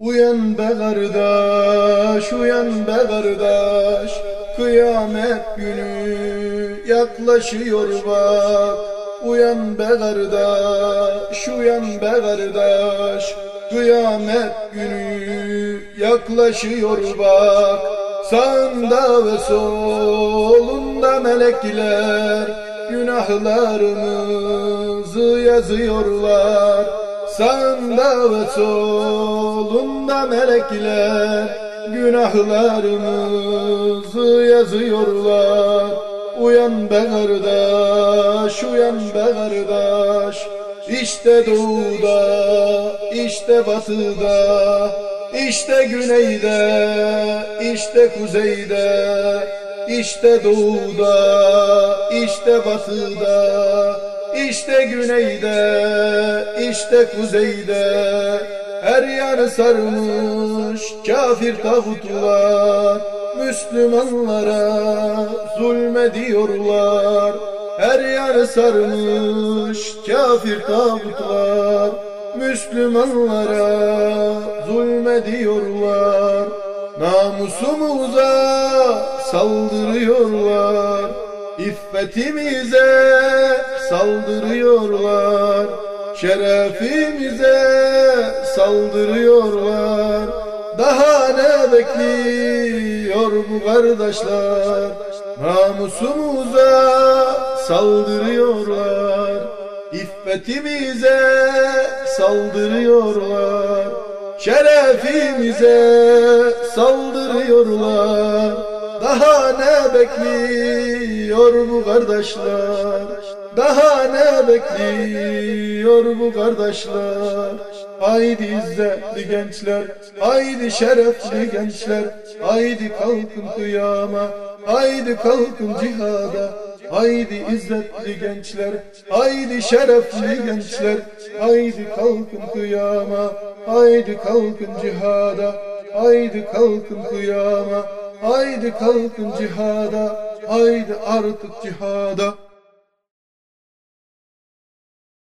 Uyan be kardeş, uyan be kardeş. Kıyamet günü yaklaşıyor bak. Uyan be kardeş, uyan be kardeş. Kıyamet günü yaklaşıyor bak. Sağında ve solunda melekler. Günahlarımızı yazıyorlar Sağında ve solunda melekler Günahlarımızı yazıyorlar. Uyan be kardeş, uyan be kardeş. İşte doğuda, işte batıda İşte güneyde, işte kuzeyde. İşte doğuda, işte batıda İşte güneyde, işte kuzeyde Her yanı sarmış kafir tağutlar. Müslümanlara zulmediyorlar Her yanı sarmış kafir tağutlar. Müslümanlara zulmediyorlar Namusumuza saldırıyorlar İffetimize saldırıyorlar Şerefimize saldırıyorlar. Daha ne bekliyor bu kardeşler? Namusumuza saldırıyorlar İffetimize saldırıyorlar. Şerefimize saldırıyorlar Daha ne bekliyor bu kardeşler. Daha ne bekliyor bu kardeşler. Haydi izzetli gençler Haydi şerefli gençler. Haydi kalkın kıyama Haydi kalkın cihada. Haydi izzetli gençler Haydi şerefli gençler. Haydi kalkın kıyama Haydi kalkın cihada. Haydi kalkın kıyama Haydi kalkın cihada Haydi artık cihada